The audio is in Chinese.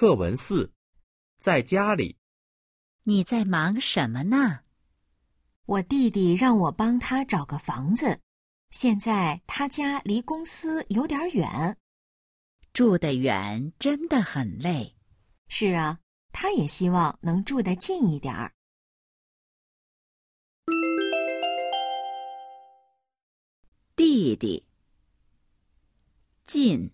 课文四，在家里。你在忙什么呢？我弟弟让我帮他找个房子，现在他家离公司有点远。住得远真的很累。是啊，他也希望能住得近一点儿。弟弟，近。